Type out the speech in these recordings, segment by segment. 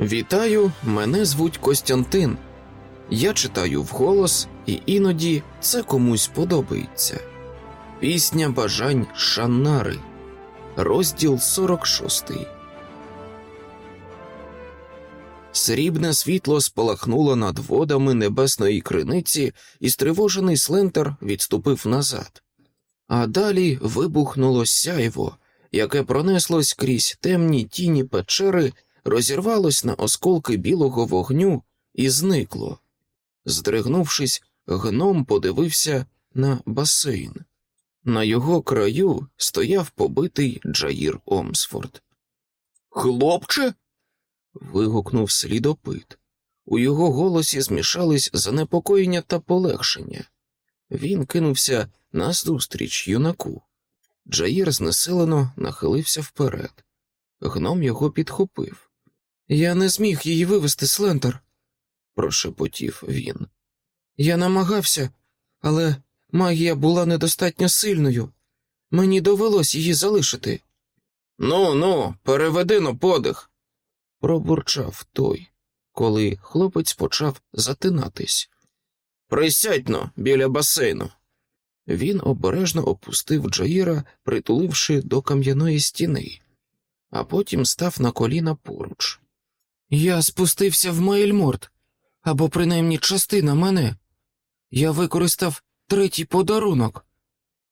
Вітаю, мене звуть Костянтин. Я читаю вголос, і іноді це комусь подобається. Пісня бажань Шаннари, розділ 46. Срібне світло спалахнуло над водами небесної криниці, і стривожений слентер відступив назад. А далі вибухнуло сяйво, яке пронеслось крізь темні тіні печери, розірвалось на осколки білого вогню і зникло. Здригнувшись, гном подивився на басейн. На його краю стояв побитий Джаїр Омсфорд. Хлопче. вигукнув слідопит. У його голосі змішались занепокоєння та полегшення. Він кинувся назустріч юнаку. Джаїр знеселено нахилився вперед. Гном його підхопив. Я не зміг її вивести, Слентер, прошепотів він. Я намагався, але магія була недостатньо сильною. Мені довелось її залишити. Ну, ну, переведи но подих, пробурчав той, коли хлопець почав затинатись. Присядь но біля басейну. Він обережно опустив Джаїра, притуливши до кам'яної стіни, а потім став на коліна поруч. Я спустився в Мейльморт, або принаймні частина мене. Я використав третій подарунок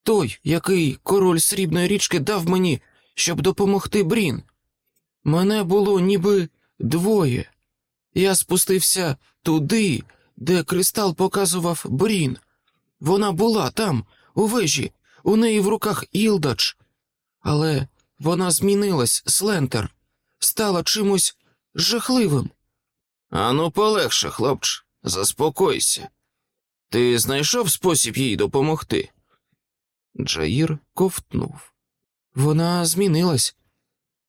той, який король срібної річки дав мені, щоб допомогти Брін. Мене було ніби двоє. Я спустився туди, де кристал показував Брін. Вона була там, у вежі, у неї в руках Ілдач. Але вона змінилась, Слентер, стала чимось жахливим. Ану, полегше, хлопче, заспокойся. Ти знайшов спосіб їй допомогти? Джаїр ковтнув. Вона змінилась,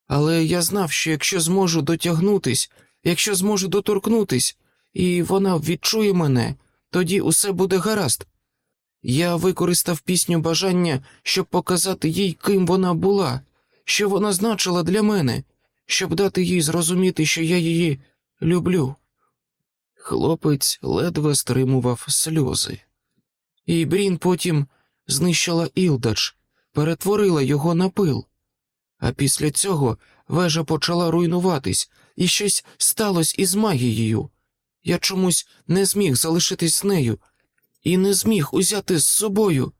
але я знав, що якщо зможу дотягнутись, якщо зможу доторкнутись, і вона відчує мене, тоді усе буде гаразд. Я використав пісню бажання, щоб показати їй, ким вона була, що вона значила для мене, щоб дати їй зрозуміти, що я її люблю. Хлопець ледве стримував сльози. І Брін потім знищила Ілдач, перетворила його на пил. А після цього вежа почала руйнуватись, і щось сталося із магією. Я чомусь не зміг залишитись з нею і не зміг узяти з собою.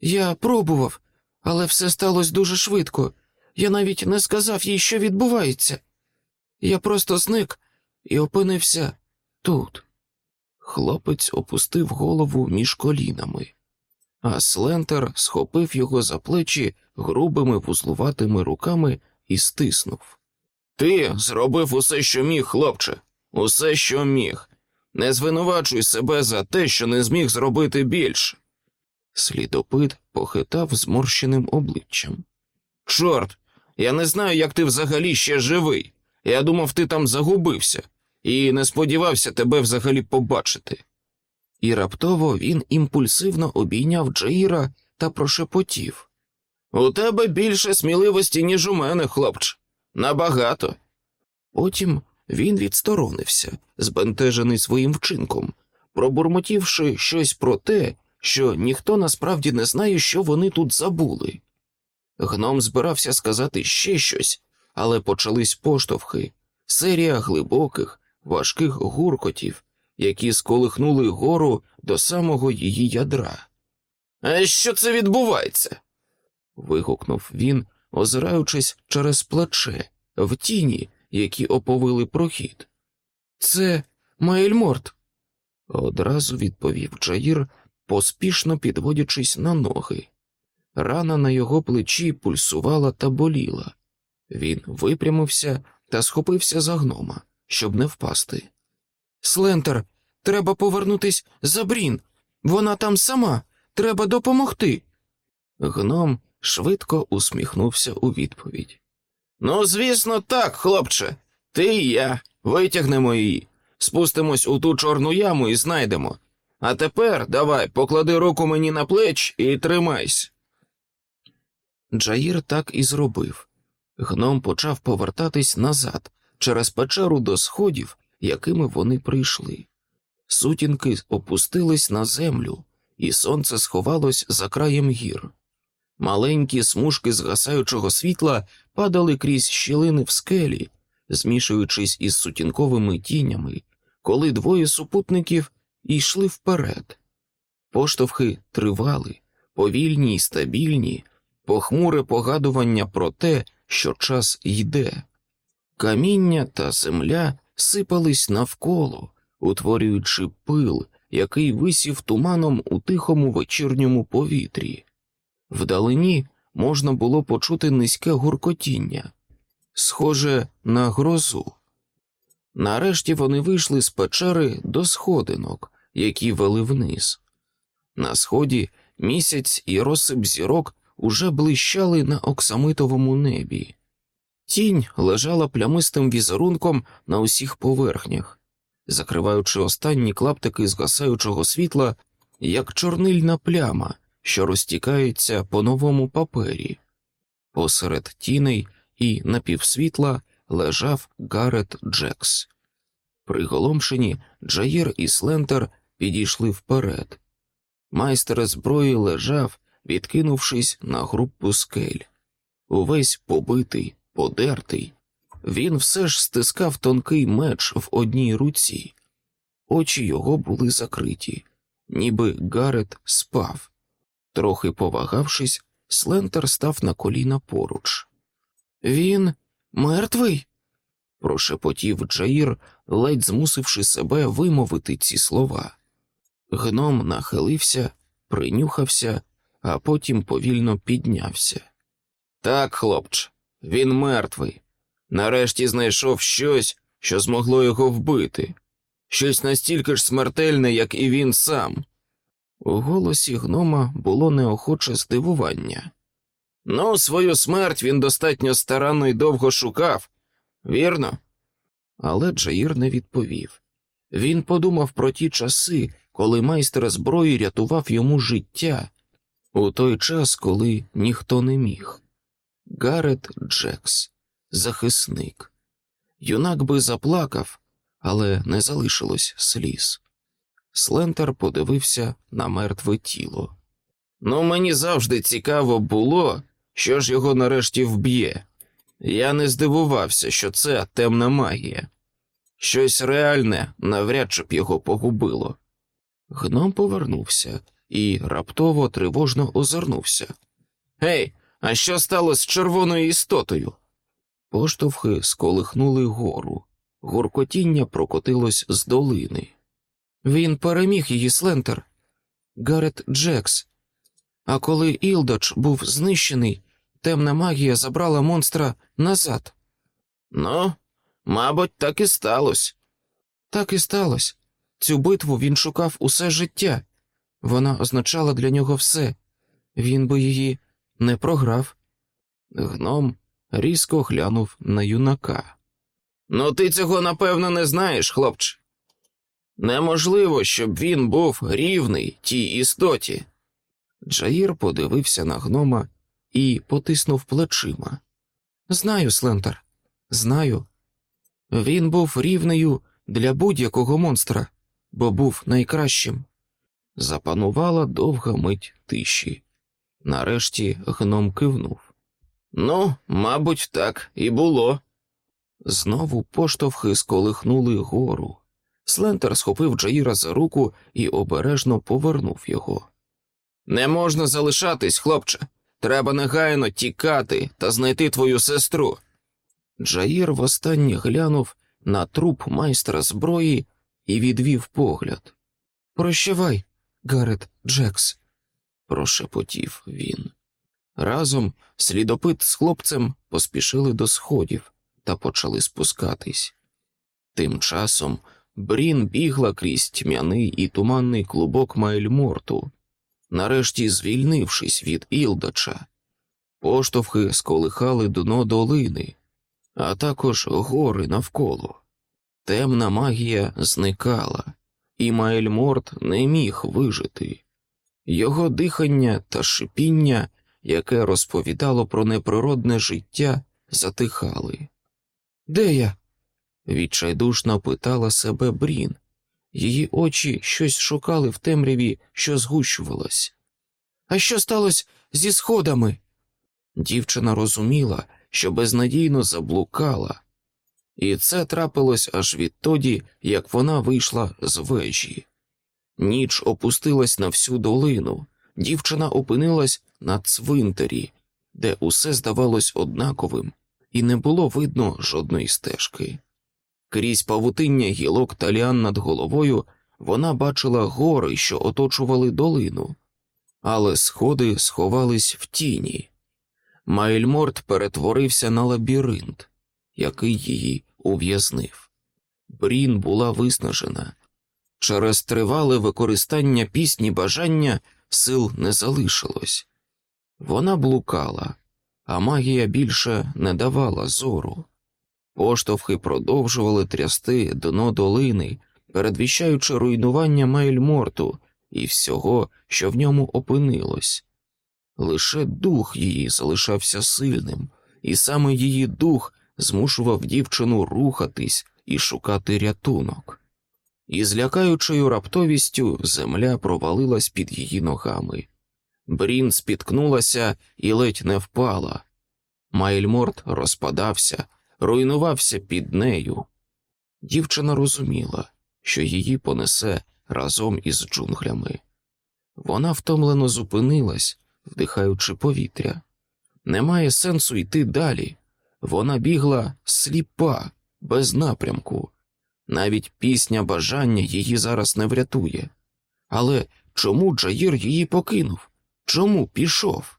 Я пробував, але все сталося дуже швидко. Я навіть не сказав їй, що відбувається. Я просто зник і опинився тут. Хлопець опустив голову між колінами, а Слентер схопив його за плечі грубими вузлуватими руками і стиснув. Ти зробив усе, що міг, хлопче, усе, що міг. Не звинувачуй себе за те, що не зміг зробити більше. Слідопит похитав зморщеним обличчям. Чорт, я не знаю, як ти взагалі ще живий. Я думав, ти там загубився, і не сподівався тебе взагалі побачити. І раптово він імпульсивно обійняв Джаїра та прошепотів. У тебе більше сміливості, ніж у мене, хлопче. Набагато. Потім він відсторонився, збентежений своїм вчинком, пробурмотівши щось про те, що ніхто насправді не знає, що вони тут забули. Гном збирався сказати ще щось, але почались поштовхи, серія глибоких, важких гуркотів, які сколихнули гору до самого її ядра. А що це відбувається? вигукнув він, озираючись через плече, в тіні, які оповили прохід. Це Маельморт, одразу відповів Джаїр, поспішно підводячись на ноги. Рана на його плечі пульсувала та боліла. Він випрямився та схопився за гнома, щоб не впасти. Слентер, треба повернутись за Брін. Вона там сама. Треба допомогти. Гном швидко усміхнувся у відповідь. Ну, звісно, так, хлопче. Ти і я витягнемо її, спустимось у ту чорну яму і знайдемо. А тепер давай поклади руку мені на плеч і тримайся. Джаїр так і зробив. Гном почав повертатись назад через печеру до сходів, якими вони прийшли. Сутінки опустились на землю, і сонце сховалось за краєм гір. Маленькі смужки згасаючого світла падали крізь щілини в скелі, змішуючись із сутінковими тінями, коли двоє супутників йшли вперед. Поштовхи тривали, повільні й стабільні, похмуре погадування про те, що час йде. Каміння та земля сипались навколо, утворюючи пил, який висів туманом у тихому вечірньому повітрі. Вдалині можна було почути низьке гуркотіння, схоже на грозу. Нарешті вони вийшли з печери до сходинок, які вели вниз. На сході місяць і розсип зірок уже блищали на оксамитовому небі. Тінь лежала плямистим візерунком на усіх поверхнях, закриваючи останні клаптики згасаючого світла, як чорнильна пляма, що розтікається по новому папері. Посеред тіней і напівсвітла лежав Гарет Джекс. Приголомшені Джаєр і Слентер підійшли вперед. Майстер зброї лежав, відкинувшись на групу скель. Увесь побитий, подертий. Він все ж стискав тонкий меч в одній руці. Очі його були закриті, ніби Гарет спав. Трохи повагавшись, Слентер став на коліна поруч. Він мертвий? прошепотів Джаїр, ледь змусивши себе вимовити ці слова. Гном нахилився, принюхався, а потім повільно піднявся. Так, хлопче, він мертвий. Нарешті знайшов щось, що змогло його вбити, щось настільки ж смертельне, як і він сам. У голосі гнома було неохоче здивування. Ну, свою смерть він достатньо старанно і довго шукав, вірно? Але Джаїр не відповів. Він подумав про ті часи, коли майстер зброї рятував йому життя, у той час, коли ніхто не міг. Гарет Джекс, захисник. Юнак би заплакав, але не залишилось сліз. Слентер подивився на мертве тіло. Ну, мені завжди цікаво було, що ж його нарешті вб'є. Я не здивувався, що це темна магія. Щось реальне навряд чи б його погубило. Гном повернувся і раптово тривожно озирнувся. Гей, а що сталося з червоною істотою? Поштовхи сколихнули гору, гуркотіння прокотилось з долини. Він переміг її Слентер, Гарет Джекс. А коли Ілдоч був знищений, темна магія забрала монстра назад. Ну, мабуть, так і сталося. Так і сталося. Цю битву він шукав усе життя. Вона означала для нього все. Він би її не програв. Гном різко глянув на юнака. Ну, ти цього напевно не знаєш, хлопче. Неможливо, щоб він був рівний тій істоті. Джаїр подивився на гнома і потиснув плечима. Знаю, Слентер, знаю. Він був рівнею для будь-якого монстра, бо був найкращим. Запанувала довга мить тиші. Нарешті гном кивнув. Ну, мабуть, так і було. Знову поштовхи сколихнули гору. Слентер схопив Джаїра за руку і обережно повернув його. Не можна залишатись, хлопче. Треба негайно тікати та знайти твою сестру. Джаїр востаннє глянув на труп майстра зброї і відвів погляд. Прощавай, Гарет Джекс, прошепотів він. Разом слідопит з хлопцем поспішили до сходів та почали спускатись. Тим часом Брін бігла крізь тьмяний і туманний клубок Майльморту, нарешті звільнившись від Ілдача. Поштовхи сколихали дно долини, а також гори навколо. Темна магія зникала, і Майльморт не міг вижити. Його дихання та шипіння, яке розповідало про неприродне життя, затихали. Де я? Відчайдушно питала себе Брін. Її очі щось шукали в темряві, що згущувалось. А що сталося зі сходами? Дівчина розуміла, що безнадійно заблукала, і це трапилось аж відтоді, як вона вийшла з вежі. Ніч опустилась на всю долину, дівчина опинилась на цвинтарі, де усе здавалось однаковим, і не було видно жодної стежки. Крізь павутиння гілок та ліан над головою вона бачила гори, що оточували долину, але сходи сховались в тіні. Майльморт перетворився на лабіринт, який її ув'язнив. Брін була виснажена. Через тривале використання пісні бажання сил не залишилось. Вона блукала, а магія більше не давала зору. Поштовхи продовжували трясти дно долини, передвіщаючи руйнування Мейльморту і всього, що в ньому опинилось. Лише дух її залишався сильним, і саме її дух змушував дівчину рухатись і шукати рятунок. І з лякаючою раптовістю земля провалилась під її ногами. Брін спіткнулася і ледь не впала. Майльморт розпадався, руйнувався під нею. Дівчина розуміла, що її понесе разом із джунглями. Вона втомлено зупинилась, вдихаючи повітря. Немає сенсу йти далі. Вона бігла сліпа, без напрямку. Навіть пісня бажання її зараз не врятує. Але чому Джаїр її покинув? Чому пішов?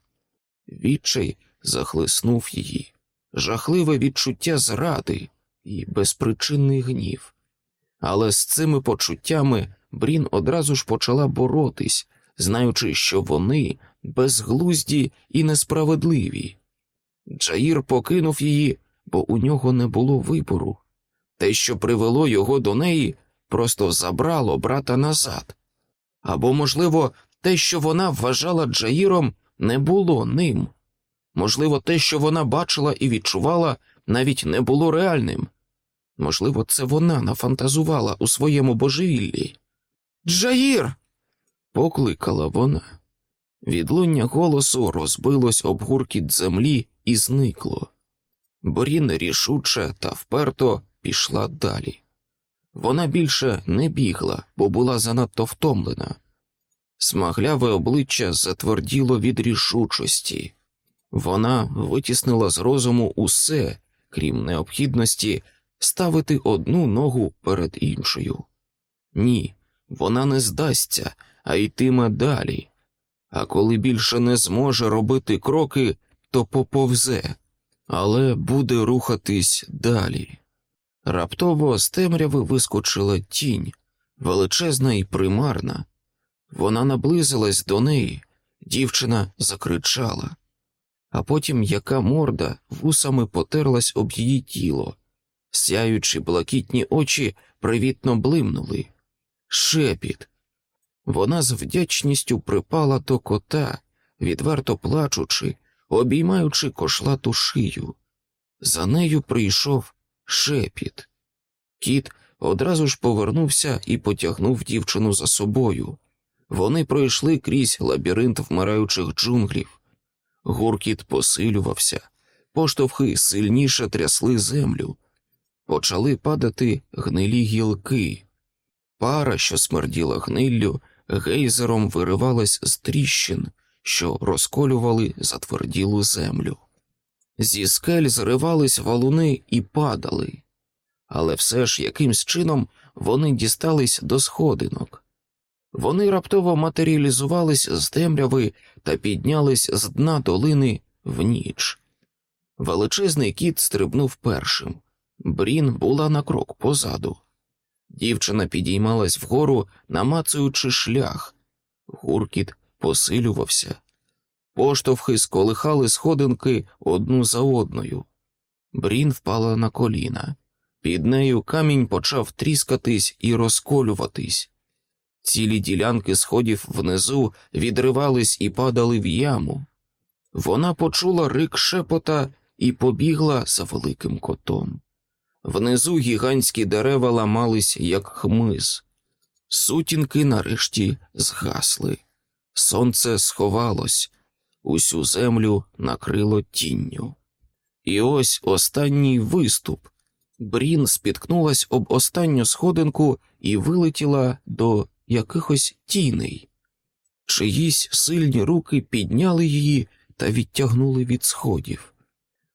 Відчай захлиснув її, жахливе відчуття зради і безпричинний гнів. Але з цими почуттями Брін одразу ж почала боротись, знаючи, що вони безглузді і несправедливі. Джаїр покинув її, бо у нього не було вибору. Те, що привело його до неї, просто забрало брата назад. Або, можливо, те, що вона вважала Джаїром, не було ним. Можливо, те, що вона бачила і відчувала, навіть не було реальним. Можливо, це вона нафантазувала у своєму божевіллі. Джаїр. покликала вона. Відлуння голосу розбилось об гуркіт землі і зникло. Борін рішуче та вперто пішла далі. Вона більше не бігла, бо була занадто втомлена. Смагляве обличчя затверділо від рішучості. Вона витіснила з розуму усе, крім необхідності ставити одну ногу перед іншою. Ні, вона не здасться, а йтиме далі. А коли більше не зможе робити кроки, то поповзе, але буде рухатись далі. Раптово з темряви вискочила тінь, величезна і примарна. Вона наблизилась до неї, дівчина закричала, а потім яка морда вусами потерлась об її тіло, сяючи блакитні очі привітно блимнули. Шепіт. Вона з вдячністю припала до кота, відверто плачучи, обіймаючи кошлату шию. За нею прийшов шепіт. Кіт одразу ж повернувся і потягнув дівчину за собою. Вони пройшли крізь лабіринт вмираючих джунглів. Гуркіт посилювався, поштовхи сильніше трясли землю, почали падати гнилі гілки. Пара, що смерділа гниллю, гейзером виривалась з тріщин, що розколювали затверділу землю. Зі скель зривались валуни і падали, але все ж якимсь чином вони дістались до сходинок. Вони раптово матеріалізувались з темряви та піднялись з дна долини в ніч. Величезний кіт стрибнув першим. Брін була на крок позаду. Дівчина підіймалась вгору, намацуючи шлях. Гуркіт посилювався. Поштовхи сколихали сходинки одну за одною. Брін впала на коліна. Під нею камінь почав тріскатись і розколюватись. Цілі ділянки сходів внизу відривались і падали в яму. Вона почула рик шепота і побігла за великим котом. Внизу гігантські дерева ламались, як хмиз. Сутінки нарешті згасли. Сонце сховалось, усю землю накрило тінню. І ось останній виступ. Брін спіткнулась об останню сходинку і вилетіла до якихось тіней. Чиїсь сильні руки підняли її та відтягнули від сходів.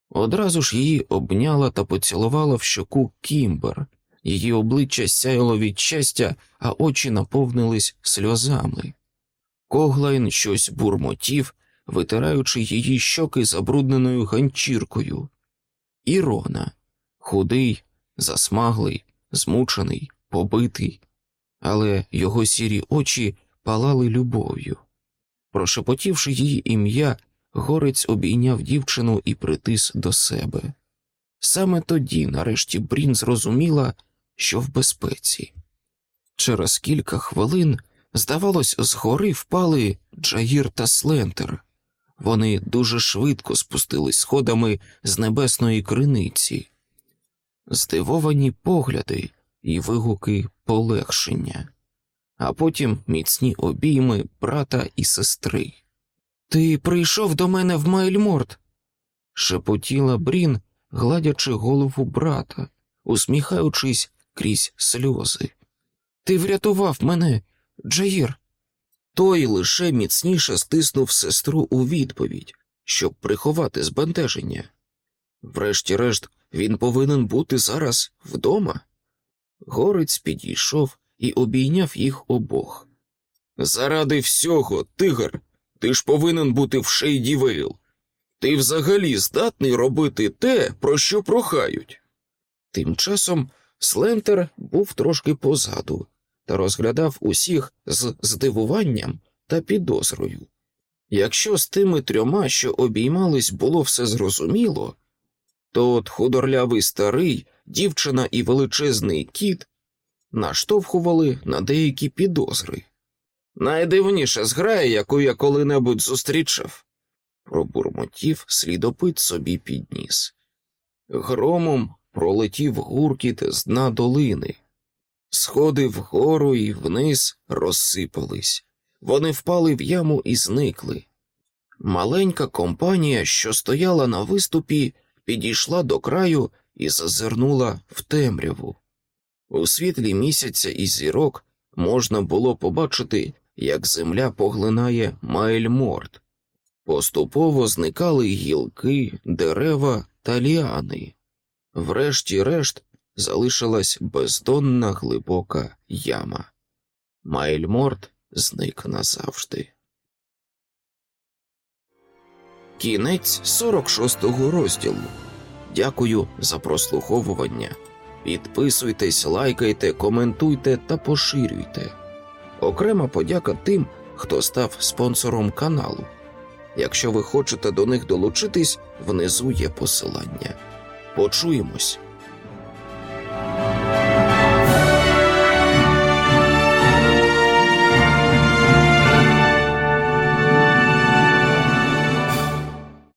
Одразу ж її обняла та поцілувала в щоку Кімбер. Її обличчя сяяло від щастя, а очі наповнились сльозами. Коглайн щось бурмотів, витираючи її щоки забрудненою ганчіркою. Ірона худий, засмаглий, змучений, побитий, але його сірі очі палали любов'ю. Прошепотівши її ім'я, горець обійняв дівчину і притис до себе. Саме тоді, нарешті, Брін зрозуміла, що в безпеці. Через кілька хвилин, здавалось, згори впали Джаїр та Слентер. Вони дуже швидко спустились сходами з небесної криниці, здивовані погляди і вигуки полегшення, а потім міцні обійми брата і сестри. Ти прийшов до мене в Майльморт, шепотіла Брін, гладячи голову брата, усміхаючись крізь сльози. Ти врятував мене, Джаїр. Той лише міцніше стиснув сестру у відповідь, щоб приховати збентеження. Врешті-решт, він повинен бути зараз вдома. Горець підійшов і обійняв їх обох. Заради всього, тигр, ти ж повинен бути в Шейді Вейл. Ти взагалі здатний робити те, про що прохають. Тим часом Слентер був трошки позаду та розглядав усіх з здивуванням та підозрою. Якщо з тими трьома, що обіймались, було все зрозуміло, то от худорлявий старий, дівчина і величезний кіт наштовхували на деякі підозри. Найдивніша зграя, яку я коли-небудь зустрічав, пробурмотів слідопит собі підніс. Громом пролетів гуркіт з дна долини. Сходи вгору і вниз розсипались. Вони впали в яму і зникли. Маленька компанія, що стояла на виступі, підійшла до краю і зазирнула в темряву. У світлі місяця і зірок можна було побачити, як земля поглинає Майльморт. Поступово зникали гілки, дерева та ліани. Врешті-решт залишилась бездонна глибока яма. Майльморт зник назавжди. Кінець 46-го розділу. Дякую за прослуховування. Підписуйтесь, лайкайте, коментуйте та поширюйте. Окрема подяка тим, хто став спонсором каналу. Якщо ви хочете до них долучитись, внизу є посилання. Почуємось.